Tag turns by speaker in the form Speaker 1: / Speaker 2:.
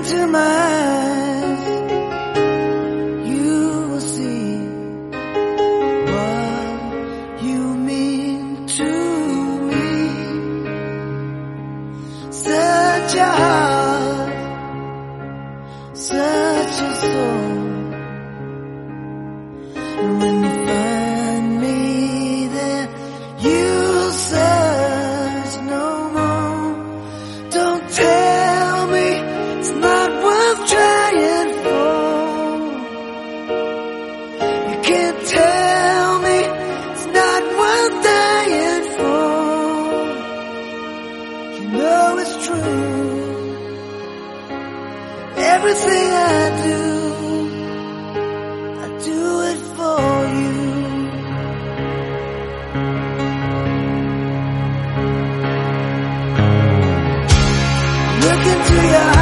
Speaker 1: into mine. Everything I do, I do it for you. Look into your eyes.